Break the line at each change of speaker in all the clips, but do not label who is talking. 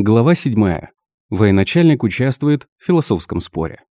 Глава 7. Военачальник участвует в философском споре.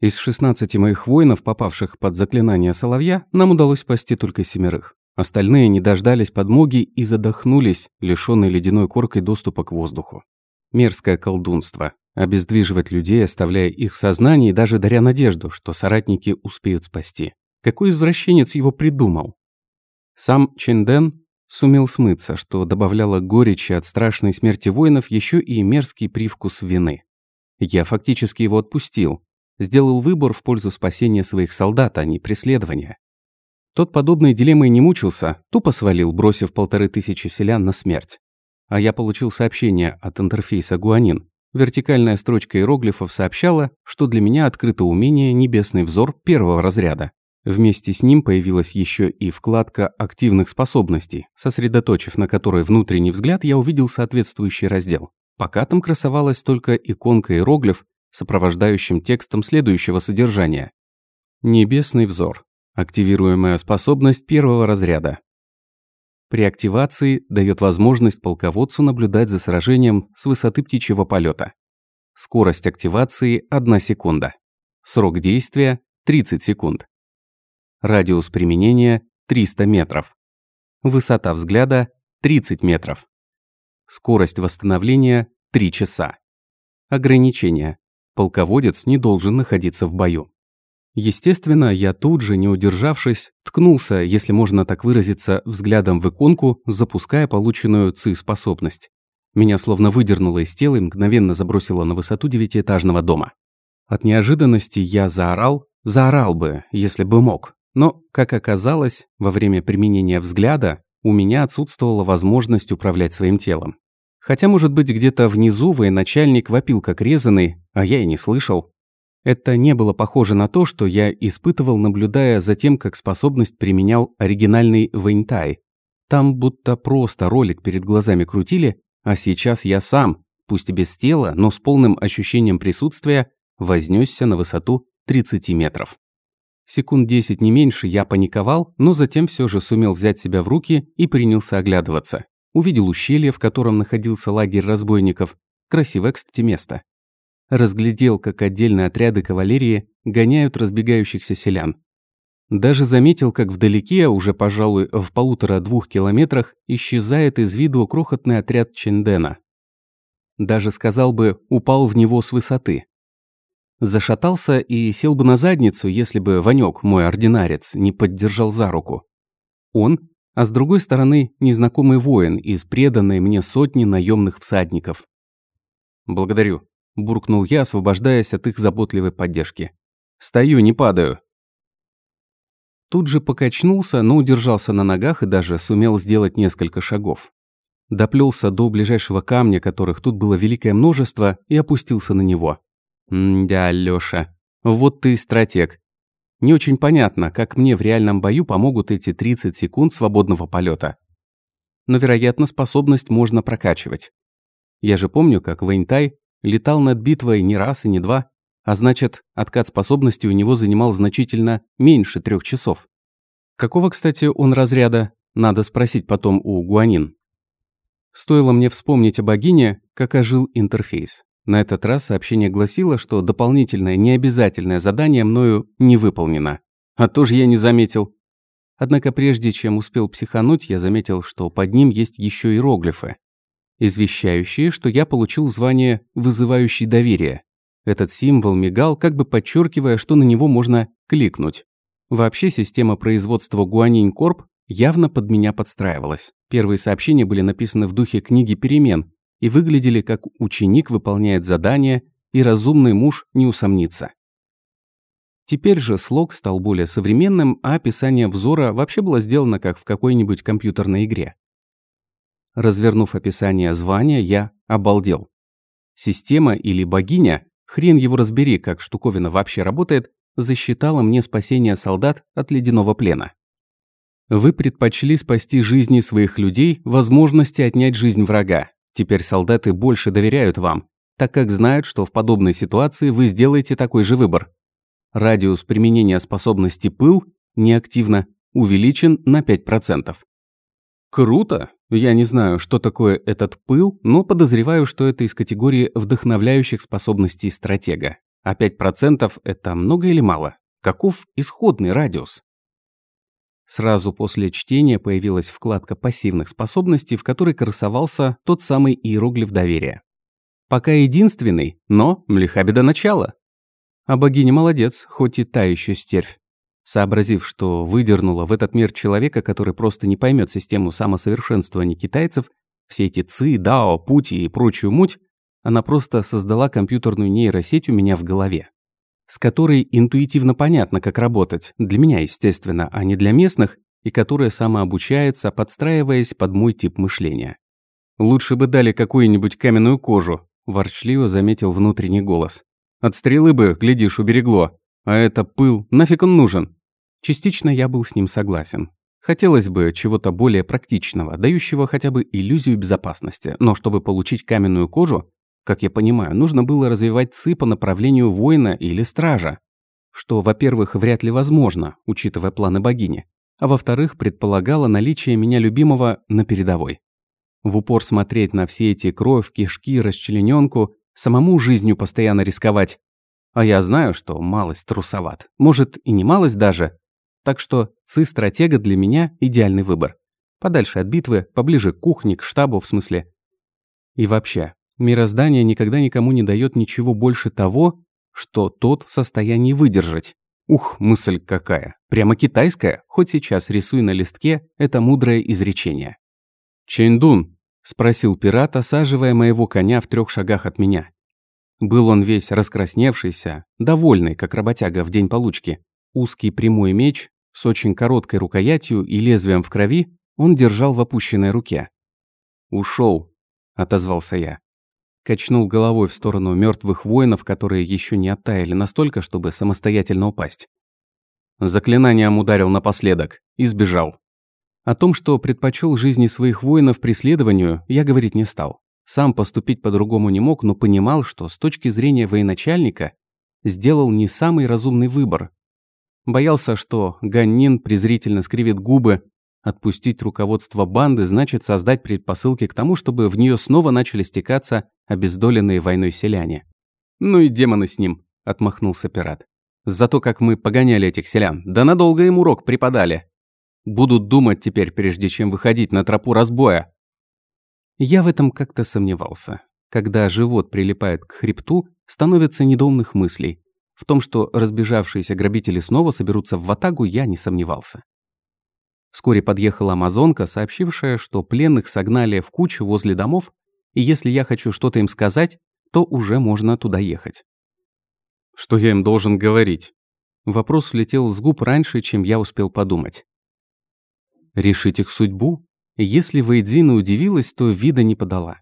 Из 16 моих воинов, попавших под заклинание соловья, нам удалось спасти только семерых. Остальные не дождались подмоги и задохнулись, лишённые ледяной коркой доступа к воздуху. Мерзкое колдунство. Обездвиживать людей, оставляя их в сознании, даже даря надежду, что соратники успеют спасти. Какой извращенец его придумал? Сам Ченден Сумел смыться, что добавляло горечи от страшной смерти воинов еще и мерзкий привкус вины. Я фактически его отпустил. Сделал выбор в пользу спасения своих солдат, а не преследования. Тот подобной дилеммой не мучился, тупо свалил, бросив полторы тысячи селян на смерть. А я получил сообщение от интерфейса Гуанин. Вертикальная строчка иероглифов сообщала, что для меня открыто умение «Небесный взор» первого разряда. Вместе с ним появилась еще и вкладка активных способностей, сосредоточив на которой внутренний взгляд, я увидел соответствующий раздел. Пока там красовалась только иконка иероглиф, сопровождающим текстом следующего содержания. Небесный взор. Активируемая способность первого разряда. При активации дает возможность полководцу наблюдать за сражением с высоты птичьего полета. Скорость активации – 1 секунда. Срок действия – 30 секунд. Радиус применения – 300 метров. Высота взгляда – 30 метров. Скорость восстановления – 3 часа. Ограничения. Полководец не должен находиться в бою. Естественно, я тут же, не удержавшись, ткнулся, если можно так выразиться, взглядом в иконку, запуская полученную ЦИ-способность. Меня словно выдернуло из тела и мгновенно забросило на высоту девятиэтажного дома. От неожиданности я заорал, заорал бы, если бы мог. Но, как оказалось, во время применения взгляда у меня отсутствовала возможность управлять своим телом. Хотя, может быть, где-то внизу военачальник вопил как резанный, а я и не слышал. Это не было похоже на то, что я испытывал, наблюдая за тем, как способность применял оригинальный Вэньтай. Там будто просто ролик перед глазами крутили, а сейчас я сам, пусть и без тела, но с полным ощущением присутствия, вознесся на высоту 30 метров. Секунд десять не меньше я паниковал, но затем все же сумел взять себя в руки и принялся оглядываться. Увидел ущелье, в котором находился лагерь разбойников. Красивое, кстати, место. Разглядел, как отдельные отряды кавалерии гоняют разбегающихся селян. Даже заметил, как вдалеке, уже, пожалуй, в полутора-двух километрах, исчезает из виду крохотный отряд Чендена. Даже, сказал бы, упал в него с высоты. Зашатался и сел бы на задницу, если бы Ванёк, мой ординарец, не поддержал за руку. Он, а с другой стороны, незнакомый воин из преданной мне сотни наемных всадников. «Благодарю», – буркнул я, освобождаясь от их заботливой поддержки. «Стою, не падаю». Тут же покачнулся, но удержался на ногах и даже сумел сделать несколько шагов. Доплелся до ближайшего камня, которых тут было великое множество, и опустился на него. «Да, Лёша, вот ты и стратег. Не очень понятно, как мне в реальном бою помогут эти 30 секунд свободного полета. Но, вероятно, способность можно прокачивать. Я же помню, как Вэньтай летал над битвой не раз и не два, а значит, откат способности у него занимал значительно меньше трех часов. Какого, кстати, он разряда, надо спросить потом у Гуанин. Стоило мне вспомнить о богине, как ожил интерфейс. На этот раз сообщение гласило, что дополнительное необязательное задание мною не выполнено. А то же я не заметил. Однако прежде чем успел психануть, я заметил, что под ним есть еще иероглифы, извещающие, что я получил звание «вызывающий доверие». Этот символ мигал, как бы подчеркивая, что на него можно кликнуть. Вообще система производства Гуанинь Корп явно под меня подстраивалась. Первые сообщения были написаны в духе книги перемен, и выглядели как ученик выполняет задание, и разумный муж не усомнится. Теперь же слог стал более современным, а описание взора вообще было сделано как в какой-нибудь компьютерной игре. Развернув описание звания, я обалдел. Система или богиня, хрен его разбери, как штуковина вообще работает, засчитала мне спасение солдат от ледяного плена. Вы предпочли спасти жизни своих людей возможности отнять жизнь врага. Теперь солдаты больше доверяют вам, так как знают, что в подобной ситуации вы сделаете такой же выбор. Радиус применения способности «Пыл» неактивно увеличен на 5%. Круто! Я не знаю, что такое этот пыл, но подозреваю, что это из категории вдохновляющих способностей стратега. А 5% это много или мало? Каков исходный радиус? Сразу после чтения появилась вкладка пассивных способностей, в которой красовался тот самый иероглиф доверия. Пока единственный, но млеха до начала. А богиня молодец, хоть и та еще стервь. Сообразив, что выдернула в этот мир человека, который просто не поймет систему самосовершенствования китайцев, все эти ци, дао, пути и прочую муть, она просто создала компьютерную нейросеть у меня в голове, с которой интуитивно понятно, как работать, для меня, естественно, а не для местных, и которая самообучается, подстраиваясь под мой тип мышления. «Лучше бы дали какую-нибудь каменную кожу», – ворчливо заметил внутренний голос. «От стрелы бы, глядишь, уберегло. А это пыл, нафиг он нужен?» Частично я был с ним согласен. Хотелось бы чего-то более практичного, дающего хотя бы иллюзию безопасности, но чтобы получить каменную кожу, как я понимаю, нужно было развивать ЦИ по направлению воина или стража, что, во-первых, вряд ли возможно, учитывая планы богини, а во-вторых, предполагало наличие меня любимого на передовой. В упор смотреть на все эти кровь, кишки, расчлененку, самому жизнью постоянно рисковать. А я знаю, что малость трусоват. Может, и не малость даже, так что ЦИ-стратега для меня идеальный выбор. Подальше от битвы, поближе к кухне, к штабу в смысле. И вообще, мироздание никогда никому не дает ничего больше того, что тот в состоянии выдержать. Ух, мысль какая. Прямо китайская, хоть сейчас рисуй на листке это мудрое изречение. «Чэндун?» – спросил пират, осаживая моего коня в трех шагах от меня. Был он весь раскрасневшийся, довольный, как работяга в день получки. Узкий прямой меч с очень короткой рукоятью и лезвием в крови он держал в опущенной руке. Ушел, отозвался я. Качнул головой в сторону мертвых воинов, которые еще не оттаяли настолько, чтобы самостоятельно упасть. Заклинанием ударил напоследок и сбежал. О том, что предпочел жизни своих воинов преследованию, я говорить не стал. Сам поступить по-другому не мог, но понимал, что с точки зрения военачальника сделал не самый разумный выбор, Боялся, что Ганнин презрительно скривит губы. Отпустить руководство банды значит создать предпосылки к тому, чтобы в нее снова начали стекаться обездоленные войной селяне. «Ну и демоны с ним», — отмахнулся пират. «Зато как мы погоняли этих селян, да надолго им урок преподали. Будут думать теперь, прежде чем выходить на тропу разбоя». Я в этом как-то сомневался. Когда живот прилипает к хребту, становится недоумных мыслей. В том, что разбежавшиеся грабители снова соберутся в ватагу, я не сомневался. Вскоре подъехала амазонка, сообщившая, что пленных согнали в кучу возле домов, и если я хочу что-то им сказать, то уже можно туда ехать. Что я им должен говорить? Вопрос слетел с губ раньше, чем я успел подумать. Решить их судьбу? Если Вейдзина удивилась, то вида не подала.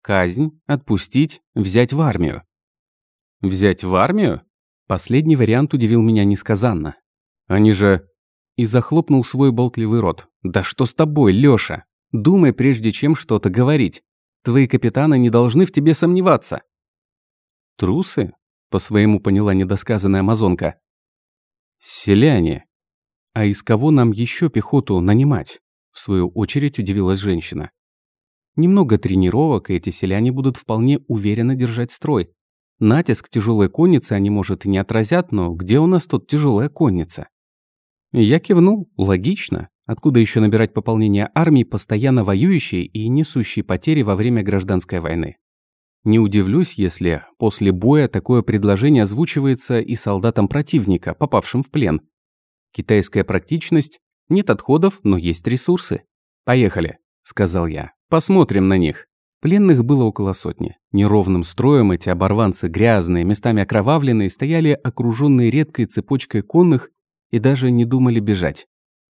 Казнь, отпустить, взять в армию. Взять в армию? Последний вариант удивил меня несказанно. Они же... И захлопнул свой болтливый рот. «Да что с тобой, Лёша? Думай, прежде чем что-то говорить. Твои капитаны не должны в тебе сомневаться». «Трусы?» — по-своему поняла недосказанная амазонка. «Селяне. А из кого нам еще пехоту нанимать?» В свою очередь удивилась женщина. Немного тренировок, и эти селяне будут вполне уверенно держать строй. Натиск тяжелой конницы они, может, и не отразят, но где у нас тут тяжелая конница? Я кивнул. Логично. Откуда еще набирать пополнение армии, постоянно воюющей и несущей потери во время гражданской войны? Не удивлюсь, если после боя такое предложение озвучивается и солдатам противника, попавшим в плен. Китайская практичность. Нет отходов, но есть ресурсы. «Поехали», — сказал я. «Посмотрим на них». Пленных было около сотни. Неровным строем эти оборванцы, грязные, местами окровавленные, стояли окруженные редкой цепочкой конных и даже не думали бежать.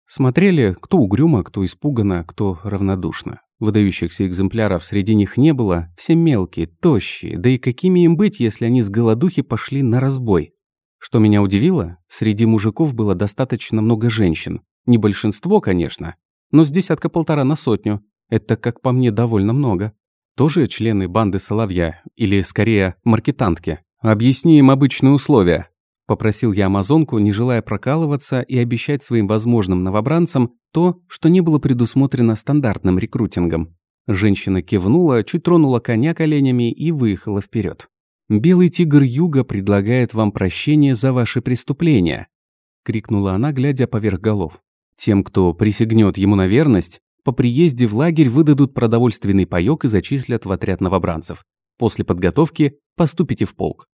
Смотрели, кто угрюмо, кто испуганно, кто равнодушно. Выдающихся экземпляров среди них не было, все мелкие, тощие, да и какими им быть, если они с голодухи пошли на разбой. Что меня удивило, среди мужиков было достаточно много женщин. Не большинство, конечно, но с десятка-полтора на сотню. Это, как по мне, довольно много. Тоже члены банды Соловья, или скорее маркетантки. Объясни им обычные условия. Попросил я амазонку, не желая прокалываться и обещать своим возможным новобранцам то, что не было предусмотрено стандартным рекрутингом. Женщина кивнула, чуть тронула коня коленями и выехала вперед. «Белый тигр юга предлагает вам прощение за ваши преступления», — крикнула она, глядя поверх голов. «Тем, кто присягнет ему на верность, по приезде в лагерь выдадут продовольственный паёк и зачислят в отряд новобранцев. После подготовки поступите в полк».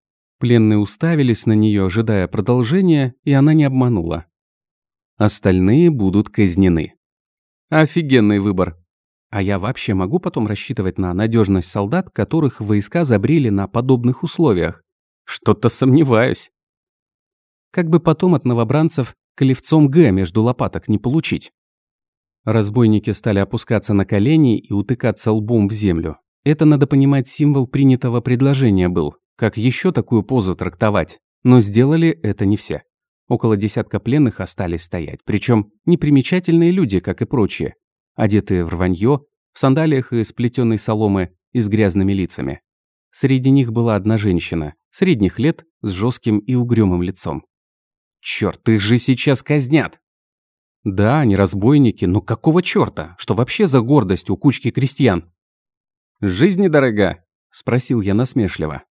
Пленные уставились на нее, ожидая продолжения, и она не обманула. Остальные будут казнены. Офигенный выбор. А я вообще могу потом рассчитывать на надежность солдат, которых войска забрили на подобных условиях? Что-то сомневаюсь. Как бы потом от новобранцев клевцом Г между лопаток не получить. Разбойники стали опускаться на колени и утыкаться лбом в землю. Это, надо понимать, символ принятого предложения был. Как еще такую позу трактовать? Но сделали это не все. Около десятка пленных остались стоять. Причем непримечательные люди, как и прочие одетые в рванье, в сандалиях из плетеной соломы и с грязными лицами. Среди них была одна женщина, средних лет, с жестким и угрюмым лицом. Черт, их же сейчас казнят! Да, они разбойники, но какого черта? Что вообще за гордость у кучки крестьян? «Жизнь недорога?» – спросил я насмешливо.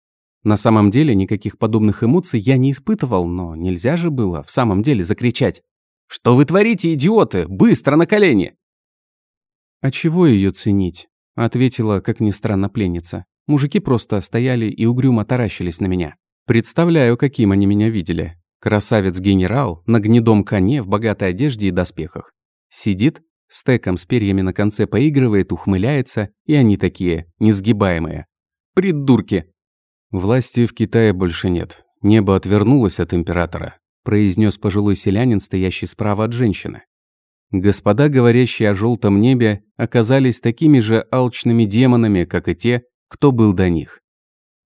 На самом деле никаких подобных эмоций я не испытывал, но нельзя же было в самом деле закричать. «Что вы творите, идиоты? Быстро на колени!»
«А чего ее ценить?» – ответила, как ни странно, пленница. Мужики просто стояли и угрюмо таращились на меня. Представляю, каким они меня видели. Красавец-генерал на гнедом коне в богатой одежде и доспехах. Сидит, стеком с перьями на конце поигрывает, ухмыляется, и они такие, несгибаемые. Придурки! Власти в Китае больше нет. Небо отвернулось от императора, произнес пожилой селянин, стоящий справа от женщины. Господа, говорящие о желтом небе, оказались такими же алчными демонами, как и те, кто был до них.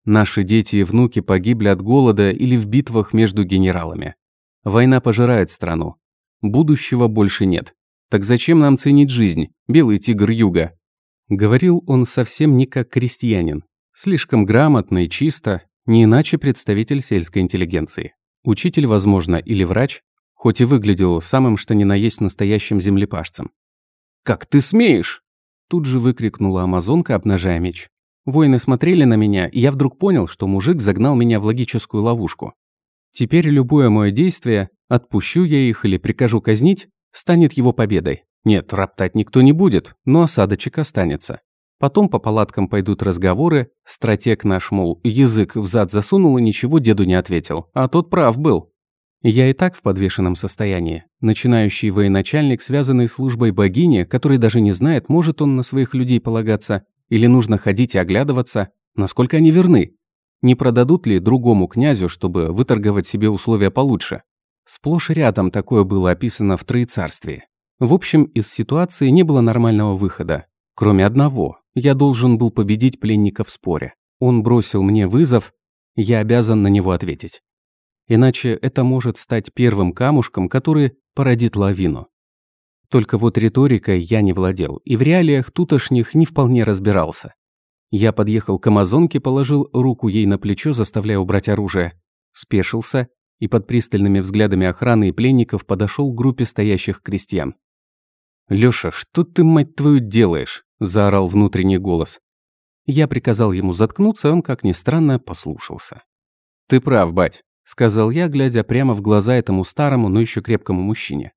Наши дети и внуки погибли от голода или в битвах между генералами. Война пожирает страну. Будущего больше нет. Так зачем нам ценить жизнь, белый тигр юга? Говорил он совсем не как крестьянин. Слишком грамотно и чисто, не иначе представитель сельской интеллигенции. Учитель, возможно, или врач, хоть и выглядел самым что ни на есть настоящим землепашцем. «Как ты смеешь?» Тут же выкрикнула амазонка, обнажая меч. Воины смотрели на меня, и я вдруг понял, что мужик загнал меня в логическую ловушку. Теперь любое мое действие, отпущу я их или прикажу казнить, станет его победой. Нет, роптать никто не будет, но осадочек останется. Потом по палаткам пойдут разговоры, стратег наш, мол, язык в зад засунул и ничего деду не ответил, а тот прав был. Я и так в подвешенном состоянии. Начинающий военачальник, связанный службой богини, который даже не знает, может он на своих людей полагаться, или нужно ходить и оглядываться, насколько они верны. Не продадут ли другому князю, чтобы выторговать себе условия получше? Сплошь и рядом такое было описано в Троецарстве. В общем, из ситуации не было нормального выхода. Кроме одного. Я должен был победить пленника в споре. Он бросил мне вызов, я обязан на него ответить. Иначе это может стать первым камушком, который породит лавину. Только вот риторикой я не владел, и в реалиях тутошних не вполне разбирался. Я подъехал к амазонке, положил руку ей на плечо, заставляя убрать оружие, спешился и под пристальными взглядами охраны и пленников подошел к группе стоящих крестьян. «Лёша, что ты, мать твою, делаешь?» – заорал внутренний голос. Я приказал ему заткнуться, он, как ни странно, послушался. «Ты прав, бать. — сказал я, глядя прямо в глаза этому старому, но еще крепкому мужчине.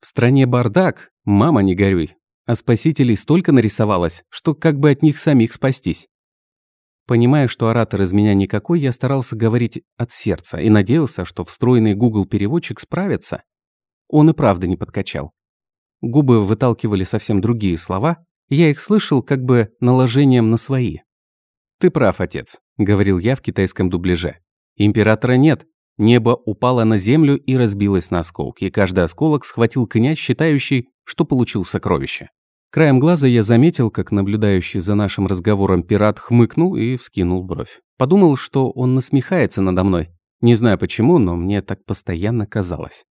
«В стране бардак, мама не горюй, а спасителей столько нарисовалось, что как бы от них самих спастись». Понимая, что оратор из меня никакой, я старался говорить от сердца и надеялся, что встроенный Google переводчик справится. Он и правда не подкачал. Губы выталкивали совсем другие слова, я их слышал как бы наложением на свои. «Ты прав, отец», — говорил я в китайском дубляже. Императора нет. Небо упало на землю и разбилось на осколки, каждый осколок схватил князь, считающий, что получил сокровище. Краем глаза я заметил, как наблюдающий за нашим разговором пират хмыкнул и вскинул бровь. Подумал, что он насмехается надо мной. Не знаю почему, но мне так постоянно казалось.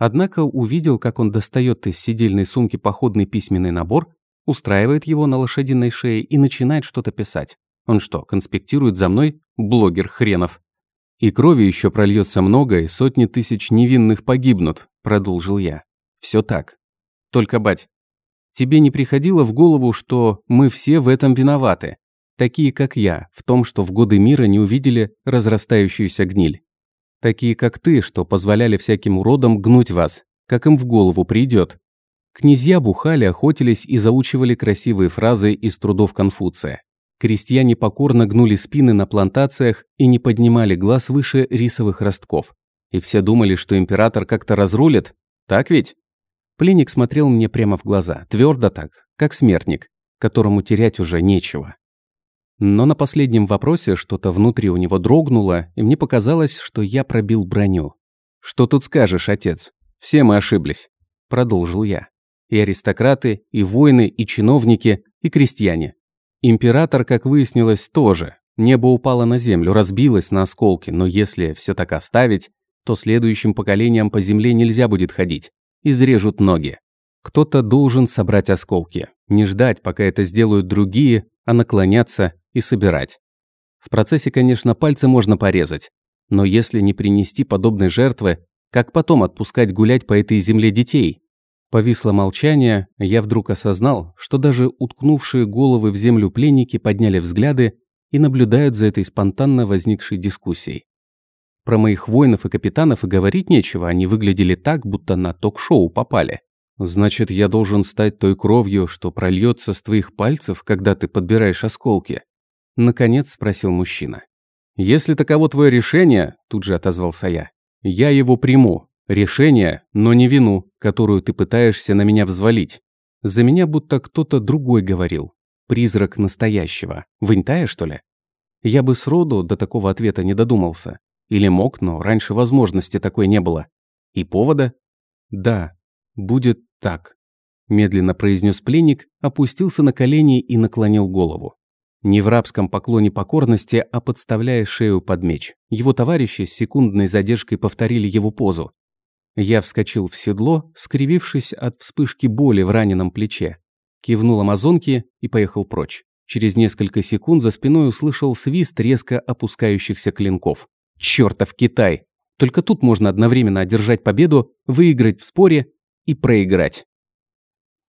Однако увидел, как он достает из сидельной сумки походный письменный набор, устраивает его на лошадиной шее и начинает что-то писать. Он что, конспектирует за мной? Блогер хренов.
«И крови еще прольется много, и сотни тысяч невинных погибнут», – продолжил я. Все так. Только, бать, тебе не приходило в голову, что мы все в этом виноваты? Такие, как я, в том, что в годы мира не увидели разрастающуюся гниль. Такие, как ты, что позволяли всяким уродам гнуть вас, как им в голову придет. Князья бухали, охотились и заучивали красивые фразы из трудов Конфуция. Крестьяне покорно гнули спины на плантациях и не поднимали глаз выше рисовых ростков. И все думали, что император как-то разрулит. Так ведь? Пленник смотрел мне прямо в глаза, твердо так, как смертник, которому терять уже нечего. Но на последнем вопросе что-то внутри у него дрогнуло, и мне показалось, что я пробил броню. «Что тут скажешь, отец? Все мы ошиблись», – продолжил я. «И аристократы, и воины, и чиновники, и крестьяне. Император, как выяснилось, тоже. Небо упало на землю, разбилось на осколки, но если все так оставить, то следующим поколениям по земле нельзя будет ходить. Изрежут ноги. Кто-то должен собрать осколки. Не ждать, пока это сделают другие, а наклоняться и собирать. В процессе, конечно, пальцы можно порезать, но если не принести подобной жертвы, как потом отпускать гулять по этой земле детей? Повисло молчание, я вдруг осознал, что даже уткнувшие головы в землю пленники подняли взгляды и наблюдают за этой спонтанно возникшей дискуссией. Про моих воинов и капитанов и говорить нечего, они выглядели так, будто на ток-шоу попали. Значит, я должен стать той кровью, что прольется с твоих пальцев, когда ты подбираешь осколки? Наконец спросил мужчина. «Если таково твое решение», – тут же отозвался я, – «я его приму. Решение, но не вину, которую ты пытаешься на меня взвалить. За меня будто кто-то другой говорил. Призрак настоящего. Вынтая, что ли?» Я бы сроду до такого ответа не додумался. Или мог, но раньше возможности такой не было. И повода? Да, будет так. Медленно произнес пленник, опустился на колени и наклонил голову. Не в рабском поклоне покорности, а подставляя шею под меч. Его товарищи с секундной задержкой повторили его позу. Я вскочил в седло, скривившись от вспышки боли в раненом плече. Кивнул амазонке и поехал прочь. Через несколько секунд за спиной услышал свист резко опускающихся клинков. Чёртов Китай! Только тут можно одновременно одержать победу, выиграть в споре и проиграть.